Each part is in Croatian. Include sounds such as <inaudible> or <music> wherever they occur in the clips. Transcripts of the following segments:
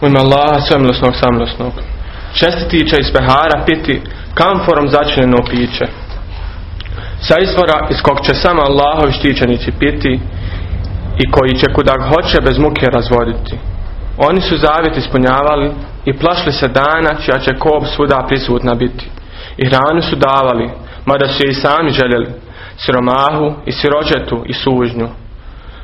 U ime Allaha svemilosnog samilosnog. Čestitića iz pehara piti kamforom začinjeno piće. Sa izvora iz kog će samo Allahovi štićenici piti i koji će kuda hoće bez muke razvoditi. Oni su zavjet ispunjavali i plašli se dana čija će kob svuda prisutna biti. I hranu su davali, mada su je i sami željeli, siromahu i siročetu i sužnju.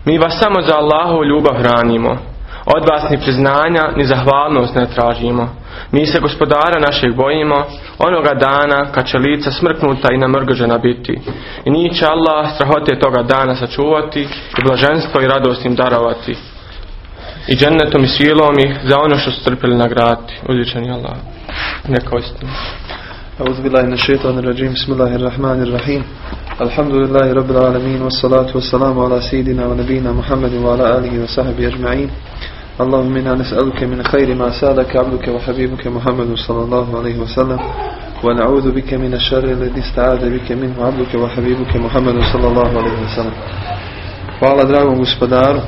Mi vas samo za Allahu ljubav hranimo, od vas ni priznanja, ni zahvalnost ne tražimo. Mi se gospodara našeg bojimo, onoga dana kad će lica smrknuta i namrgođena biti. I njih će Allah strahote toga dana sačuvati i blaženstvo i radost im darovati. I džennetom i svilom ih za ono što su trpili nagraditi. Uzvičeni Allah. Neka istinu. أعوذ بالله من الشيطان الرجيم بسم الله الرحمن الرحيم الحمد لله رب العالمين والصلاة والسلام على سيدنا ونبينا محمد وعلى آله وصحبه أجمعين اللهم إنا نسألك من خير ما سألك عبدك وحبيبك محمد صلى الله عليه وسلم ونعوذ بك من الشر الذي استعاذ بك منه عبدك وحبيبك محمد صلى الله عليه وسلم Hvala dragom gospodaru,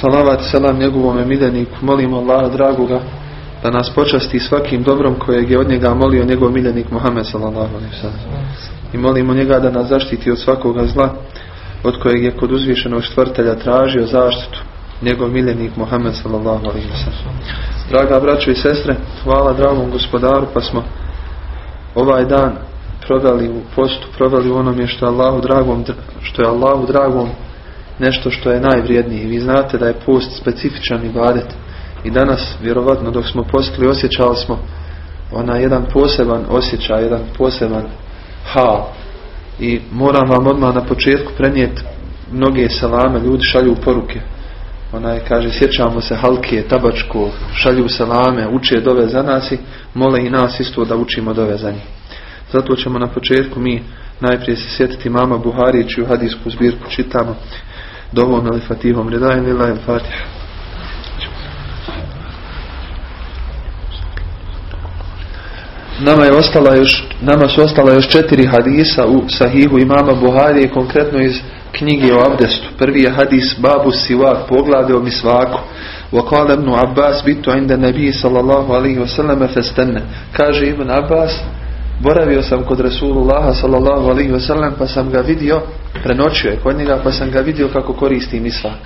salavat i salam njegovom miljeniku, molimo Allaha dragoga da nas počasti svakim dobrom kojeg je od njega molio njegov miljenik Muhammed sallallahu alaihi sallam. I molimo njega da nas zaštiti od svakoga zla od kojeg je kod uzvišenog štvrtelja tražio zaštitu njegov miljenik Muhammed sallallahu alaihi. Draga braćo i sestre, hvala dragom gospodaru pa smo ovaj dan proveli u postu, proveli u onome što je Allahu dragom, što je Allahu dragom nešto što je najvrijednije. Vi znate da je post specifičan ibadet i danas, vjerovatno, dok smo postili, osjećali smo ona jedan poseban osjećaj, jedan poseban hal. I moram vam odmah na početku prenijeti mnoge salame, ljudi šalju poruke. Ona je, kaže, sjećamo se halkije, tabačko, šalju salame, uče dove za nas i mole i nas isto da učimo dove za njih. Zato ćemo na početku mi najprije se sjetiti mama Buharić i u hadijsku zbirku čitamo dovom ili fatihom redajn ili fatiha. Nama, je ostala još, nama su ostala još četiri hadisa u sahihu imama Buharije, konkretno iz knjige o abdestu. Prvi je hadis Babu Sivak, poglade o misvaku. وقال ابن عباس بيت عند النبي صلى الله عليه وسلم فاستنى kaže Ibn Abbas boravio sam kod Rasulullaha sallallahu alaihi wasallam pa sam ga vidio prenoćio je kod njega pa sam ga vidio kako koristi misvak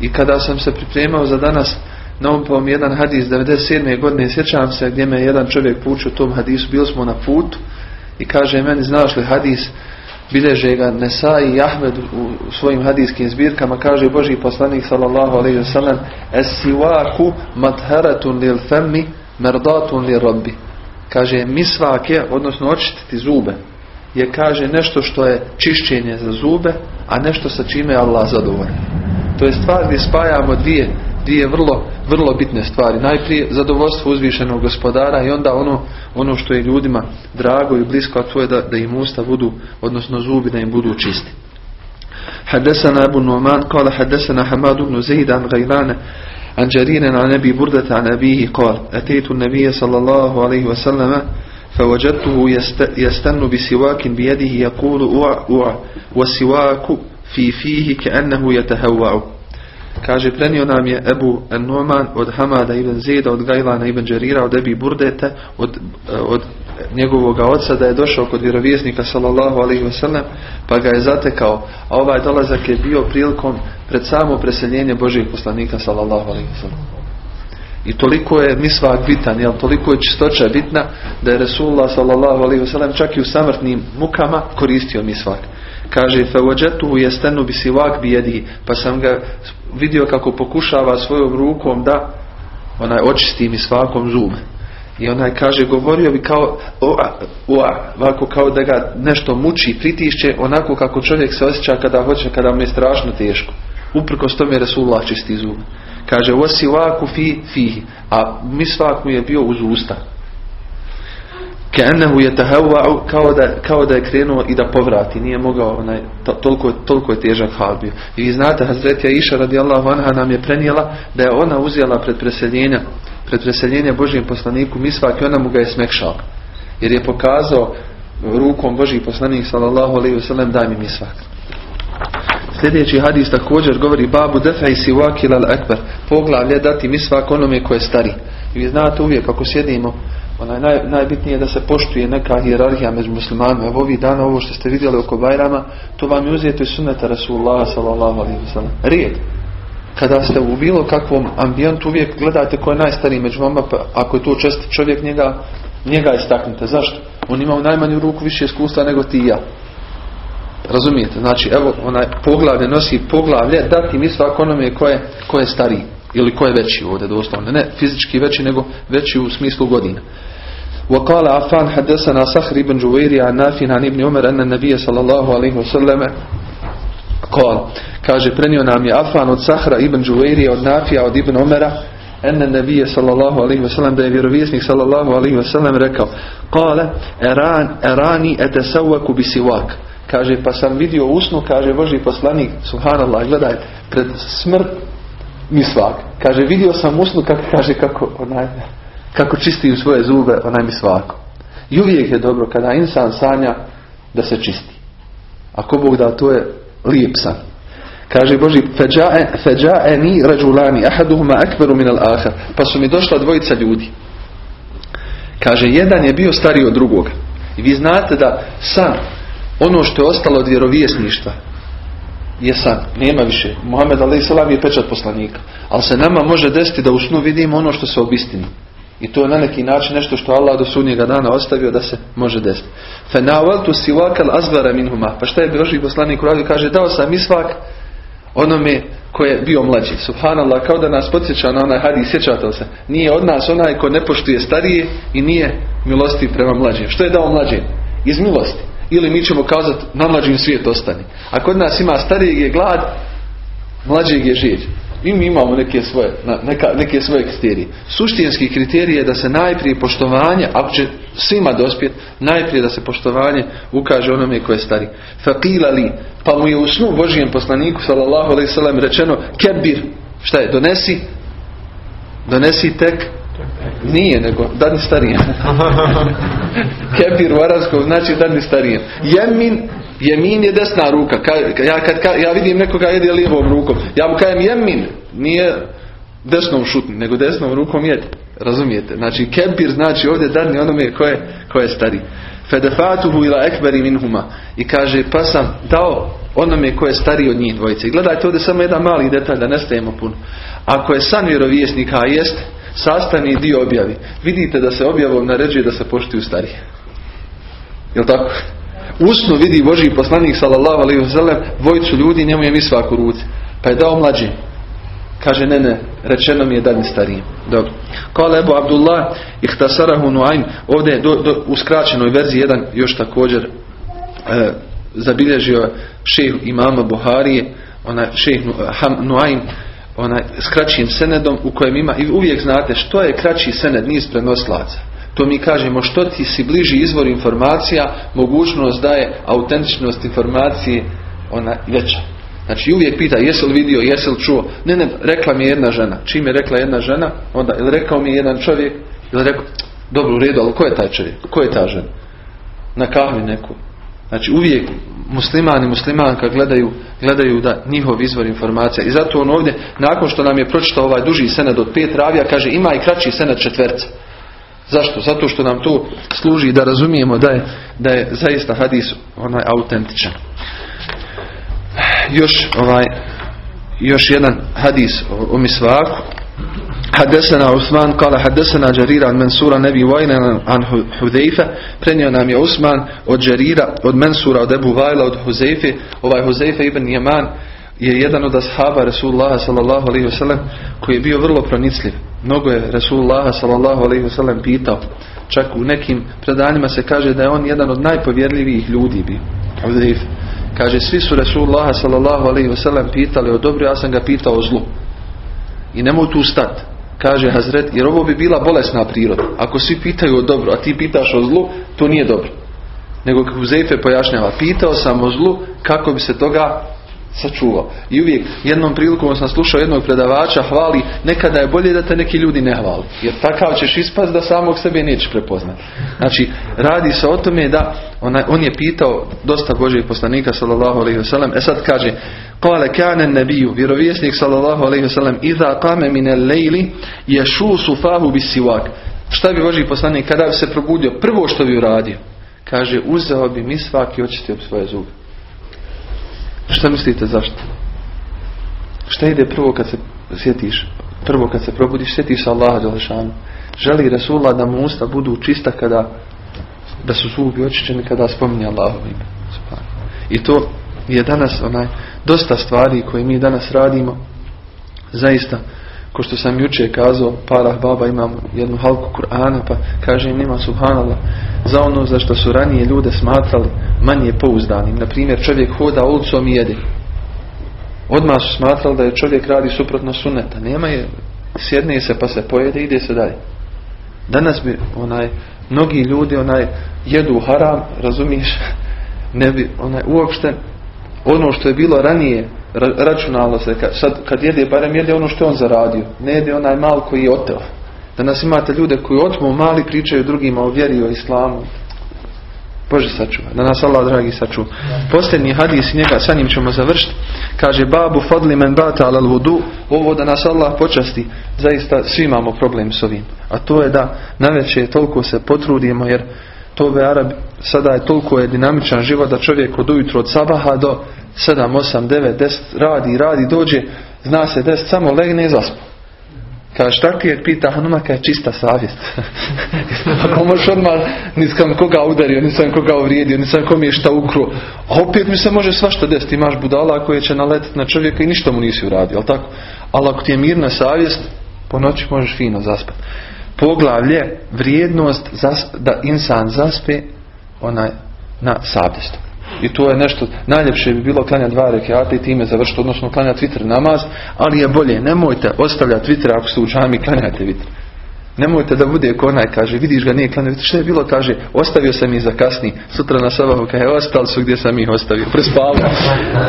i kada sam se pripremao za danas na mi jedan hadis 97. godine sjećam se gdje me jedan čovjek pučio tom hadisu bili smo na putu i kaže meni znaš li hadis bileže ga Nesa i Ahmed u svojim hadijskim zbirkama kaže Boži poslanik sallallahu alaihi wasallam es siwaku matharatun lil femmi merdatun li rabbi. Kaže misvak je odnosno očistiti zube je kaže nešto što je čišćenje za zube a nešto sa čime je Allah zadovoljan. To je stvar gdje spajamo dvije dvije vrlo, vrlo bitne stvari. Najprije zadovoljstvo uzvišenog gospodara i onda ono, ono što je ljudima drago i blisko, a to je da, da im usta budu, odnosno zubi da im budu čisti. حدثنا أبو النعمان قال حدثنا حماد بن زيد عن غيلان عن جرير عن أبي بردة عن أبيه قال أتيت النبي صلى الله عليه وسلم فوجدته يستن بسواك بيده يقول أوع أوع والسواك في فيه كأنه يتهوع Kaže, prenio nam je Ebu Numan od Hamada ibn Zida, od Gajlana ibn Đarira, od Ebi Burdete, od, od njegovog oca da je došao kod vjerovjesnika sallallahu alaihi wasallam pa ga je zatekao. A ovaj dolazak je bio prilikom pred samo preseljenje Božih poslanika sallallahu alaihi wasallam. I toliko je misvak bitan, jel, toliko je čistoća bitna da je Resulullah sallallahu alaihi wasallam čak i u samrtnim mukama koristio misvak. Kaže, فَوَجَتُهُ يَسْتَنُ بِسِوَاك بِيَدِهِ Pa sam ga vidio kako pokušava svojom rukom da onaj očisti mi svakom zume. I onaj kaže, govorio bi kao, ovako kao da ga nešto muči, pritišće, onako kako čovjek se osjeća kada hoće, kada mu je strašno teško. Uprkos tome Resulullah čisti zube. Kaže, osi vaku fi fihi, a misvak mu je bio uz usta. Kao da, kao da je krenuo i da povrati, nije mogao, onaj, toliko, toliko je težak hal bio. I vi znate, Hazretja Iša radijallahu anha nam je prenijela da je ona uzela pred preseljenja, pred preseljenja Božijem poslaniku misvak i ona mu ga je smekšala. Jer je pokazao rukom Božji poslanik sallallahu alaihi wasallam daj mi misvak. Sljedeći hadis također govori babu defa i siwakil al akbar. Poglavlje dati misvak onome koje je stari. I vi znate uvijek kako sjedimo onaj naj, najbitnije je da se poštuje neka hijerarhija među muslimanima. Evo ovih dana ovo što ste vidjeli oko Bajrama, to vam je uzeto iz sunneta Rasulullah sallallahu. Rijed. Kada ste u bilo kakvom ambijentu uvijek gledate ko je najstariji među vama, pa ako je to čest čovjek njega, njega istaknite. Zašto? On ima u najmanju ruku više iskustva nego ti i ja. Razumijete? Znači, evo, onaj poglavlje nosi poglavlje, dati mi svak onome ko je, je stariji. Ili ko je veći ovdje doslovno. Ne fizički veći, nego veći u smislu godina. وقال عفان حدثنا صخر بن جويري عن نافع عن ابن عمر أن النبي صلى الله عليه وسلم قال kaže prenio nam je Afan od Sahra ibn Džuvairi od Nafija od ibn Umera en nabije sallallahu alaihi wasallam da je vjerovjesnik sallallahu alaihi wasallam rekao kale eran, erani etesavaku bisiwak kaže pa sam vidio usnu kaže Boži poslanik subhanallah gledaj pred smrt misvak kaže vidio sam usnu kako kaže kako onaj kako čisti svoje zube onaj mi svako. I uvijek je dobro kada insan sanja da se čisti. Ako Bog da to je lijep san. Kaže Boži, feđa'eni rađulani, ahaduhuma min al Pa su mi došla dvojica ljudi. Kaže, jedan je bio stariji od drugoga. I vi znate da san, ono što je ostalo od vjerovjesništva, je san. Nema više. Muhammed a.s. je pečat poslanika. Ali se nama može desiti da u snu vidimo ono što se obistini. I to je na neki način nešto što Allah do sudnjega dana ostavio da se može desiti. Fenavaltu siwakal azvara minhuma. Pa šta je Boži poslanik uradio? Kaže dao sam isvak onome koji je bio mlađi. Subhanallah, kao da nas podsjeća na onaj hadis, sjećate se. Nije od nas onaj ko ne poštuje starije i nije milosti prema mlađim. Što je dao mlađim? Iz milosti. Ili mi ćemo kazati na mlađim svijet ostani. A kod nas ima starijeg je glad, mlađeg je žeđ. I mi imamo neke svoje, neka, neke svoje kriterije. Suštinski kriterij je da se najprije poštovanje, ako će svima dospjeti, najprije da se poštovanje ukaže onome koje je stari. Fakila li, pa mu je u snu Božijem poslaniku, sallallahu alaihi rečeno, kebir, šta je, donesi, donesi tek, nije, nego dadni starijem. <laughs> Kebir u arabskom znači dadni starijem. Jemin Jemin je desna ruka. Ja, kad, ja vidim nekoga jede lijevom rukom. Ja mu kajem jemin. Nije desnom šutni, nego desnom rukom jedi. Razumijete? Znači kebir znači ovdje dadni onome koje, koje je stari. Fedefatuhu ila ekberi minhuma. I kaže pa sam dao onome koje je stariji od njih dvojice. I gledajte ovdje samo jedan mali detalj da ne stajemo puno. Ako je san vjerovjesnika, a jest sastavni dio objavi. Vidite da se objavom naređuje da se poštuju starije. Jel tako? usnu vidi Boži poslanik sallallahu alaihi wasallam dvojicu ljudi njemu je misvak u ruci pa je dao mlađi kaže ne ne rečeno mi je dadni stariji dobro kale Ebu Abdullah ihtasarahu nuaim ovdje je do, u skraćenoj verziji jedan još također e, zabilježio šejh imama Buharije onaj šejh Nuaim onaj skraćim senedom u kojem ima i uvijek znate što je kraći sened niz prenoslaca to mi kažemo što ti si bliži izvor informacija, mogućnost da je autentičnost informacije ona veća. Znači uvijek pita jesi li vidio, jesi li čuo. Ne, ne, rekla mi je jedna žena. Čim je rekla jedna žena, onda ili rekao mi je jedan čovjek, ili rekao, dobro u redu, ali ko je taj čovjek? Ko je ta žena? Na kahvi neku. Znači uvijek musliman i muslimanka gledaju, gledaju da njihov izvor informacija. I zato on ovdje, nakon što nam je pročitao ovaj duži senad od pet ravija, kaže ima i kraći senad četverca. Zašto? Zato što nam to služi da razumijemo da je, da je zaista hadis onaj autentičan. Još ovaj još jedan hadis o, o misvaku. حدثنا عثمان قال حدثنا جرير عن منصور عن نبي وائل عن حذيفة prenio nam je Usman od Đerira, od Mensura, od Ebu Vajla, od Huzeife. Ovaj Huzeife ibn Jaman je jedan od ashaba Rasulullah sallallahu alaihi wasallam koji je bio vrlo pronicljiv. Mnogo je Rasulullah sallallahu alaihi wasallam pitao. Čak u nekim predanjima se kaže da je on jedan od najpovjerljivijih ljudi bio. Huzeife. Kaže, svi su Rasulullah sallallahu alaihi wasallam pitali o dobru, ja sam ga pitao o zlu. I nemoj tu stati kaže Hazret, jer ovo bi bila bolesna priroda. Ako svi pitaju o dobro, a ti pitaš o zlu, to nije dobro. Nego kako Zejfe pojašnjava, pitao sam o zlu kako bi se toga sačuvao. I uvijek jednom prilikom sam slušao jednog predavača hvali, nekada je bolje da te neki ljudi ne hvali. Jer takav ćeš ispast da samog sebe nećeš prepoznati. Znači, radi se o tome da on je pitao dosta Božih poslanika sallallahu alaihi wasallam. E sad kaže, Kale kane nebiju, vjerovjesnik sallallahu alaihi wasallam, iza kame mine lejli ješu sufahu bi siwak. Šta bi Boži poslanik kada bi se probudio? Prvo što bi uradio? Kaže, uzeo bi mi svaki očistio svoje zube. Šta mislite zašto? Šta ide prvo kad se sjetiš? Prvo kad se probudiš, sjetiš Allaha Đalešanu. Želi Rasulullah da mu usta budu čista kada da su zubi očišćeni kada spominje Allahu ime. I to je danas onaj dosta stvari koje mi danas radimo. Zaista, ko što sam jučer kazao, parah baba imam jednu halku Kur'ana pa kaže im nima subhanallah za ono za što su ranije ljude smatrali manje pouzdanim. Na primjer, čovjek hoda ulicom i jede. Odmah su smatrali da je čovjek radi suprotno suneta. Nema je, sjedne se pa se pojede ide se dalje. Danas bi onaj, mnogi ljudi onaj jedu haram, razumiješ, <laughs> ne bi onaj uopšte ono što je bilo ranije računalo se, sad kad jede, barem jede ono što je on zaradio. Ne jede onaj mal koji je oteo. Danas imate ljude koji otmu mali pričaju drugima o vjeri, o islamu. Bože sačuva. Da nas Allah dragi sačuva. Posljednji hadis njega, sa njim ćemo završiti. Kaže babu fadli men bata al vudu. Ovo da nas Allah počasti. Zaista svi imamo problem s ovim. A to je da naveće toliko se potrudimo jer to be Arab sada je toliko je dinamičan život da čovjek od ujutro od sabaha do 7, 8, 9, 10 radi, radi, dođe, zna se 10, samo legne i zaspa. Kaže, tako je, pita Hanumaka je čista savjest. <laughs> Ako možeš odmah, nisam koga udario, nisam koga uvrijedio, nisam kom je šta ukruo. A opet mi se može svašta desiti. Imaš budala koje će naletiti na čovjeka i ništa mu nisi uradio, ali tako? Ali ako ti je mirna savjest, po noći možeš fino zaspati. Poglavlje, vrijednost da insan zaspe onaj na savjestu. I to je nešto, najljepše bi bilo klanja dva rekiata i time završiti, odnosno klanja vitr namaz, ali je bolje, nemojte ostavljati vitr ako ste u džami, klanjate vitr. Nemojte da bude ko onaj kaže, vidiš ga nije vitr, što je bilo, kaže, ostavio sam ih za kasni, sutra na sabahu, kaže, ostali su gdje sam ih ostavio, prespavao.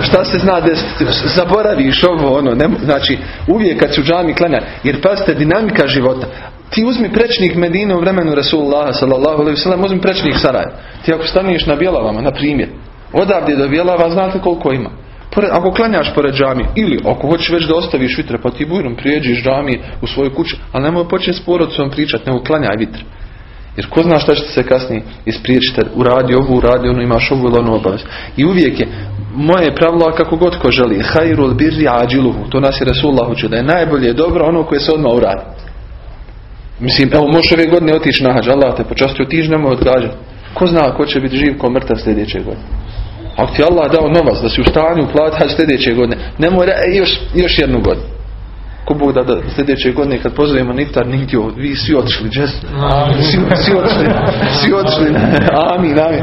Šta se zna desiti, zaboraviš ovo, ono, znači, uvijek kad u džami klanja, jer pazite, dinamika života, ti uzmi prečnik Medine u vremenu Rasulullah sallallahu alaihi sallam, uzmi prečnik Saraj. Ti ako staniješ na Bjelavama, na primjer, odavdje do Bjelava znate koliko ima. Pored, ako klanjaš pored džamije ili ako hoćeš već da ostaviš vitre pa ti bujrom prijeđiš džamije u svoju kuću, ali nemoj početi s porodcom pričati, nego klanjaj vitre. Jer ko zna šta će se kasnije ispriječiti, uradi ovu, uradi ono, imaš ovu ili onu obavez. I uvijek je, moje pravilo, kako god ko želi, hajrul birri ađiluhu, to nas je Resulullah učio, da je najbolje dobro ono koje se odmah uradi. Mislim, evo možeš ove godine otići na hađ, Allah te počastio, otići nemoj odgađati. Ko zna ko će biti živ ko mrtav sljedeće godine. Ako ti Allah dao novac da si u stanju plati sljedeće godine, nemoj još, još jednu godinu. Ko Bog da, da sljedeće godine kad pozovemo niftar nigdje, vi svi otišli, džes? Svi, svi otišli, svi otišli. Amin, amin.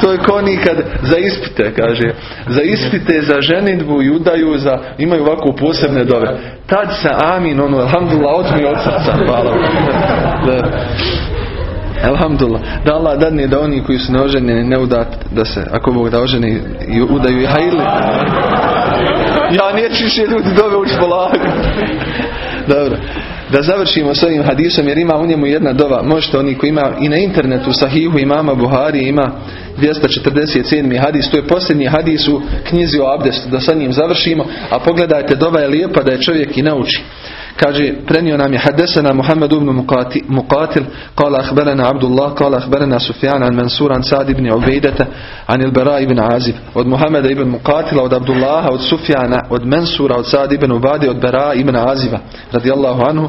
To je ko nikad za ispite, kaže. Za ispite, za ženitbu i udaju, za, imaju ovako posebne dove. Tad se amin, ono, alhamdulillah, otmi od srca. Hvala. Da. Alhamdulillah. Da Allah dadne da oni koji su neoženjeni ne udat da se, ako Bog da oženi i udaju i hajli. Ja neću više ljudi dove ući polako. Dobro. Da završimo s ovim hadisom jer ima u njemu jedna dova. Možete oni koji ima i na internetu sahihu imama Buhari ima 247. hadis. To je posljednji hadis u knjizi o abdestu. Da sa njim završimo. A pogledajte dova je lijepa da je čovjek i nauči. Kaže, prenio nam je Hadesena Muhammed ibn Muqatil, kala ahberena Abdullah, kala ahberena Sufjan, an Mansur, an Sad ibn Ubejdeta, an Ilbera ibn Azib. Od Muhammeda ibn Muqatila, od Abdullaha, od Sufjana, od Mansura, od Sad ibn Ubadi, od Bera ibn Aziba, radijallahu anhu,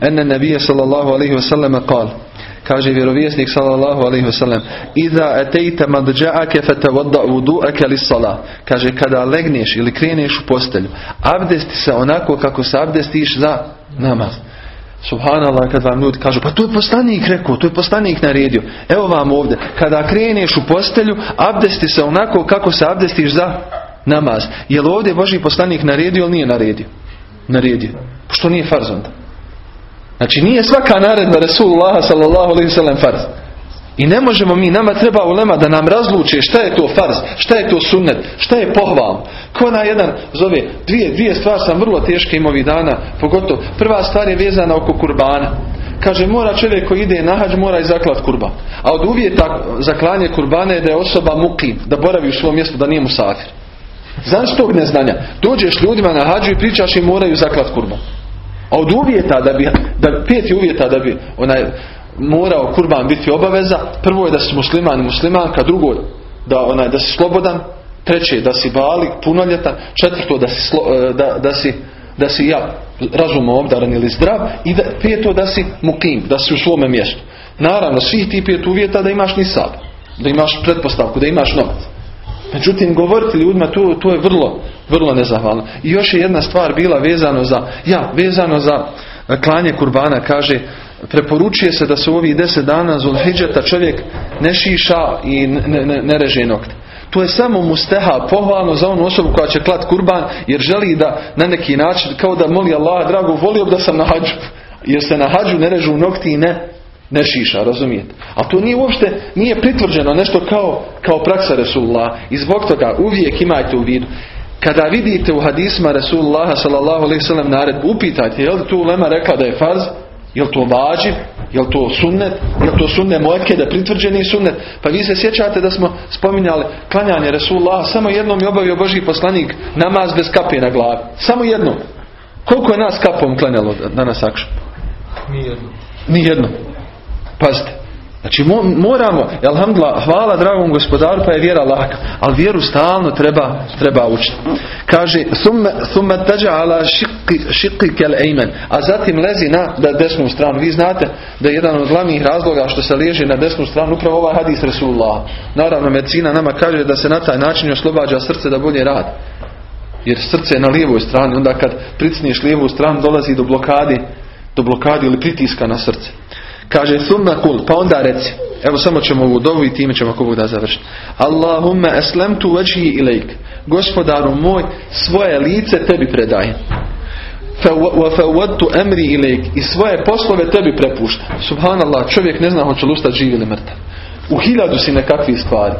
enne nebije sallallahu alaihi wasallam kal. Kaže vjerovjesnik sallallahu alaihi wasallam Iza etejta madja'ake fatawadda vudu'ake li salah Kaže kada legneš ili kreneš u postelju Abdesti se onako kako se abdestiš za namaz. Subhanallah kad vam ljudi kažu pa to je poslanik rekao, to je poslanik naredio. Evo vam ovdje, kada kreneš u postelju Abdesti se onako kako se abdestiš za namaz. Jel ovdje Boži poslanik naredio ili nije naredio? Naredio, što nije farz onda Znači nije svaka naredba Resulullah sallallahu alaihi sallam farz. I ne možemo mi, nama treba ulema da nam razluče šta je to farz, šta je to sunnet, šta je pohval. Ko na jedan zove, dvije, dvije stvari sam vrlo teške im ovih dana, pogotovo. Prva stvar je vezana oko kurbana. Kaže, mora čovjek koji ide na hađ, mora i zaklat kurba. A od uvjeta za klanje kurbana je da je osoba mukim, da boravi u svom mjestu, da nije musafir. Znaš tog neznanja? Dođeš ljudima na hađu i pričaš im moraju zaklat kurban. A od uvjeta da bi, da, peti uvjeta da bi onaj morao kurban biti obaveza, prvo je da si musliman i muslimanka, drugo da, onaj, da si slobodan, treće da si balik, punoljetan, četvrto da si, e, da, da si, da si ja razumno obdaran ili zdrav. I da, peto da si mukim, da si u svome mjestu. Naravno, svih ti pet uvjeta da imaš nisab, da imaš pretpostavku, da imaš novac. Međutim, govoriti ljudima to, to je vrlo, vrlo nezahvalno. I još je jedna stvar bila vezano za, ja, vezano za e, klanje kurbana, kaže, preporučuje se da se u ovih deset dana Zulhidžeta čovjek ne šiša i ne, ne, ne reže nokte. To je samo musteha, pohvalno za onu osobu koja će klat kurban, jer želi da na neki način, kao da moli Allah, drago, volio bi da sam na hađu. Jer se na hađu ne režu nokti i ne, ne šiša, razumijete? A to nije uopšte, nije pritvrđeno nešto kao, kao praksa Resulullah. I zbog toga uvijek imajte u vidu. Kada vidite u hadisma Resulullah sallallahu alaihi sallam naredbu, upitajte je li tu ulema rekla da je farz, je li to vađiv, je li to sunnet, je li to sunne mojke da pritvrđeni sunnet. Pa vi se sjećate da smo spominjali klanjanje Resulullah, samo jednom je obavio Boži poslanik namaz bez kape na glavi. Samo jednom. Koliko je nas kapom klanjalo danas akšan? Nijedno. Nijedno. Pazite. Znači moramo, alhamdulillah, hvala dragom gospodaru pa je vjera laka, ali vjeru stalno treba, treba učiti. Kaže, thumma ala kel a zatim lezi na desnu stranu. Vi znate da je jedan od glavnih razloga što se leži na desnu stranu upravo ovaj hadis Resulullah. Naravno, medicina nama kaže da se na taj način oslobađa srce da bolje radi. Jer srce je na lijevoj strani, onda kad pricniješ lijevu stranu dolazi do blokade, do blokade ili pritiska na srce. Kaže summa kul, pa onda reci. Evo samo ćemo ovu dovu i time ćemo ako da završiti. Allahumma eslemtu veći ilaik. Gospodaru moj, svoje lice tebi predajem. Wa emri ilaik. I svoje poslove tebi prepušta. Subhanallah, čovjek ne zna hoće li ustati živ ili mrtav. U hiljadu si nekakvih stvari.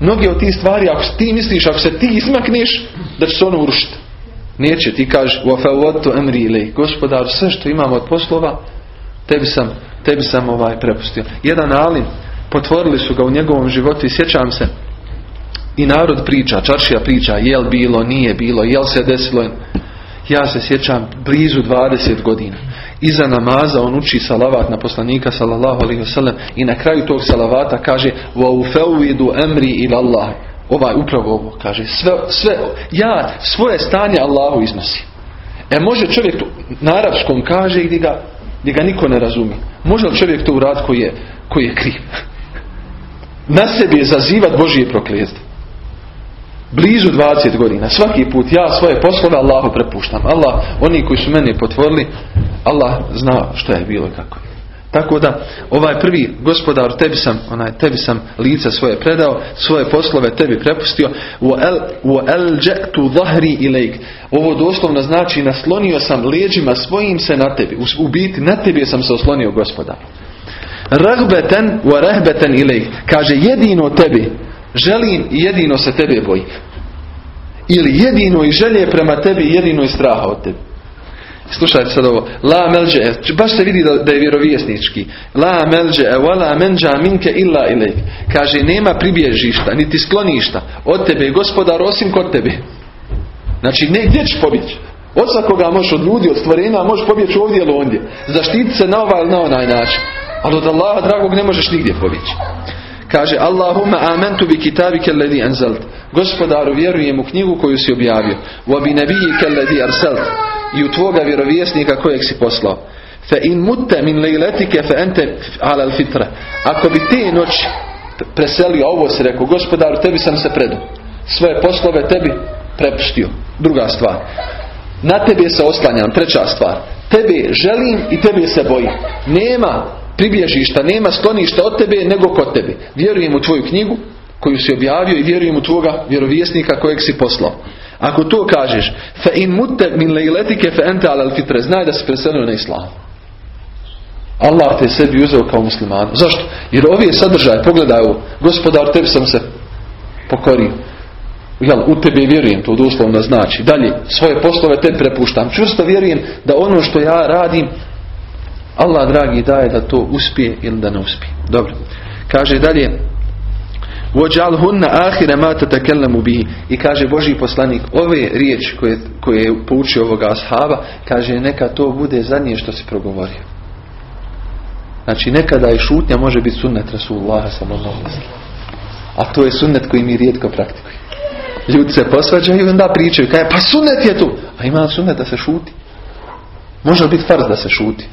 Mnogi od tih stvari, ako ti misliš, ako se ti izmakneš, da će se ono urušiti. Neće, ti kažeš, wa emri ilaik. Gospodar, sve što imamo od poslova, tebi sam tebi sam ovaj prepustio. Jedan alim, potvorili su ga u njegovom životu i sjećam se, i narod priča, čaršija priča, jel bilo, nije bilo, jel se desilo. Ja se sjećam blizu 20 godina. Iza namaza on uči salavat na poslanika sallallahu alaihi wasallam i na kraju tog salavata kaže wa emri ila Allah. Ovaj upravo ovo kaže sve, sve ja svoje stanje Allahu iznosi. E može čovjek na arapskom kaže i ga gdje ga niko ne razumije. Može li čovjek to uraditi koji je, koji je kriv? Na sebi je zazivat Božije proklijestvo. Blizu 20 godina. Svaki put ja svoje poslove Allahu prepuštam. Allah, oni koji su meni potvorili, Allah zna što je bilo i kako je. Tako da, ovaj prvi gospodar, tebi sam, onaj, tebi sam lice svoje predao, svoje poslove tebi prepustio. Ovo doslovno znači naslonio sam leđima svojim se na tebi. U, biti na tebi sam se oslonio gospodar. Ragbeten wa rahbeten ilejk. Kaže jedino tebi želim i jedino se tebe bojim. Ili jedino i želje prema tebi jedino i straha od tebi. Slušajte sad ovo. La melđe, baš se vidi da, je vjerovjesnički. La melđe, wala menđa minke illa ilek. Kaže, nema pribježišta, niti skloništa od tebe, gospodar, osim kod tebe. Znači, ne, gdje ćeš pobjeći? Od svakoga možeš od ljudi, od stvorenja, možeš pobjeći ovdje ili ondje. Zaštiti se na ovaj na onaj način. Ali od Allaha dragog ne možeš nigdje pobjeći. Kaže Allahumma amantu bi kitabike alladhi anzalt. Gospodaru vjerujem u knjigu koju si objavio. Wa bi nabiyike alladhi arsalt. I u tvoga vjerovjesnika kojeg si poslao. Fa in mutta min lejletike fa ente ala fitra. Ako bi te noći preselio, ovo se rekao, gospodaru tebi sam se predao. Svoje poslove tebi prepuštio. Druga stvar. Na tebe se oslanjam. Treća stvar. Tebe želim i tebe se bojim. Nema pribježišta, nema skloništa od tebe nego kod tebe. Vjerujem u tvoju knjigu koju si objavio i vjerujem u tvoga vjerovjesnika kojeg si poslao. Ako to kažeš, fa in mutte min lejletike fa ente al fitre, znaj da si preselio na islam. Allah te sebi uzeo kao musliman. Zašto? Jer ovi sadržaj, pogledaj ovo, gospodar, tebi sam se pokorio. Jel, u tebe vjerujem, to doslovno znači. Dalje, svoje poslove te prepuštam. Čvrsto vjerujem da ono što ja radim, Allah dragi daje da to uspije ili da ne uspije. Dobro. Kaže dalje Vođal hunna ahire mata tekellemu bihi. I kaže Boži poslanik, ove riječ koje, koje je poučio ovoga ashaba, kaže neka to bude zadnje što se progovorio. Znači nekada je šutnja može biti sunnet Rasulullah sallallahu A to je sunnet koji mi rijetko praktikujemo. Ljudi se posvađaju i onda pričaju. Kaže, pa sunnet je tu. A ima sunnet da se šuti. Može biti farz da se šuti.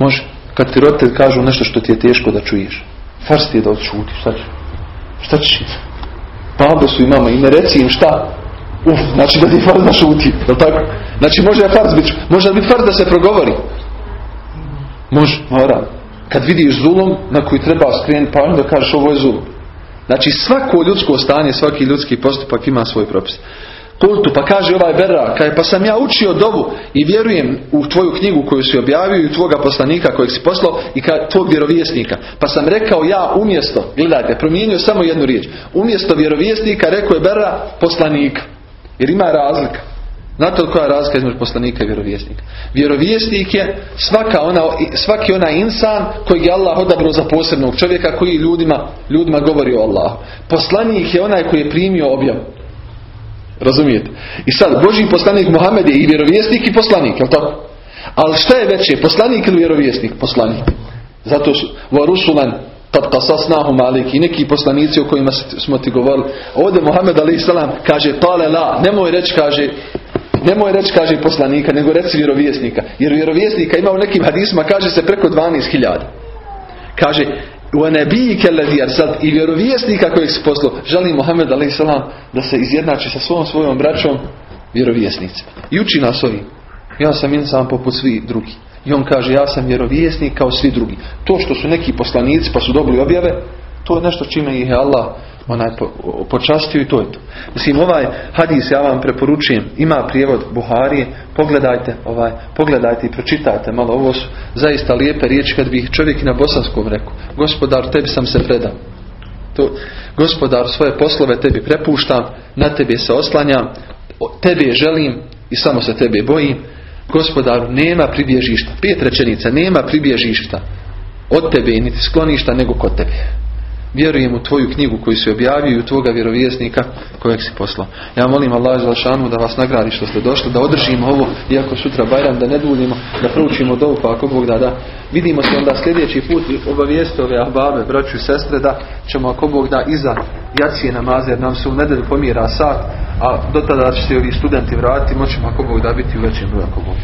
Može. Kad ti roditelj kažu nešto što ti je teško da čuješ. Farz ti je da odšuti. Šta će? Šta ćeš? Babo su i mama i ne reci im šta. Uf, znači da ti farz da šuti. Jel tako? Znači može farz biti. Može biti farz da se progovori. Može, mora. Kad vidiš zulom na koji treba skrenuti pažnju da kažeš ovo je zulom. Znači svako ljudsko stanje, svaki ljudski postupak ima svoj propis. Kultu, pa kaže ovaj Berra, kaj, pa sam ja učio dovu i vjerujem u tvoju knjigu koju si objavio i tvoga poslanika kojeg si poslao i ka, tvog vjerovjesnika. Pa sam rekao ja umjesto, gledajte, promijenio samo jednu riječ. Umjesto vjerovjesnika rekao je Berra poslanika. Jer ima razlika. Znate li koja je razlika između poslanika i vjerovjesnika? Vjerovjesnik je svaka ona, svaki onaj insan koji je Allah odabrao za posebnog čovjeka koji ljudima, ljudima govori o Allahu. Poslanik je onaj koji je primio objav. Razumijete? I sad, Boži poslanik Muhammed je i vjerovjesnik i poslanik, jel tako? Ali šta je veće, poslanik ili vjerovjesnik? Poslanik. Zato su varusulan tad kasasnahum alik i neki poslanici o kojima smo ti govorili. Ovdje Muhammed a.s. kaže tale la, nemoj reći kaže Nemoj reći, kaže poslanika, nego reci vjerovjesnika. Jer vjerovjesnika ima u nekim hadisma, kaže se preko 12.000. Kaže, u i vjerovjesnika kojeg se poslo, želi Muhammed a.s. da se izjednači sa svom svojom braćom vjerovjesnicima. I uči nas ovim. Ja sam insan poput svi drugi. I on kaže, ja sam vjerovjesnik kao svi drugi. To što su neki poslanici pa su dobili objave, to je nešto čime ih je Allah onaj počastio i to je to. Mislim, ovaj hadis ja vam preporučujem, ima prijevod Buharije, pogledajte, ovaj, pogledajte i pročitajte malo, ovo su zaista lijepe riječi kad bi ih čovjek na bosanskom rekao, gospodar, tebi sam se predao. To, gospodar, svoje poslove tebi prepuštam, na tebi se oslanjam, tebe želim i samo se tebe bojim. Gospodaru, nema pribježišta. Pet rečenica, nema pribježišta od tebe niti skloništa nego kod tebe. Vjerujem u tvoju knjigu koju si objavio i u tvoga vjerovjesnika kojeg si poslao. Ja molim Allah Želšanu da vas nagradi što ste došli, da održimo ovo, iako sutra Bajram, da ne duljimo, da proučimo dovu, pa ako Bog da da. Vidimo se onda sljedeći put obavijesti ove ahbabe, braću i sestre, da ćemo ako Bog da iza jacije namaze, jer nam se u nedelju pomira sat, a do tada će se ovi studenti vratiti, moćemo ako Bog da biti u većem broju ako Bog.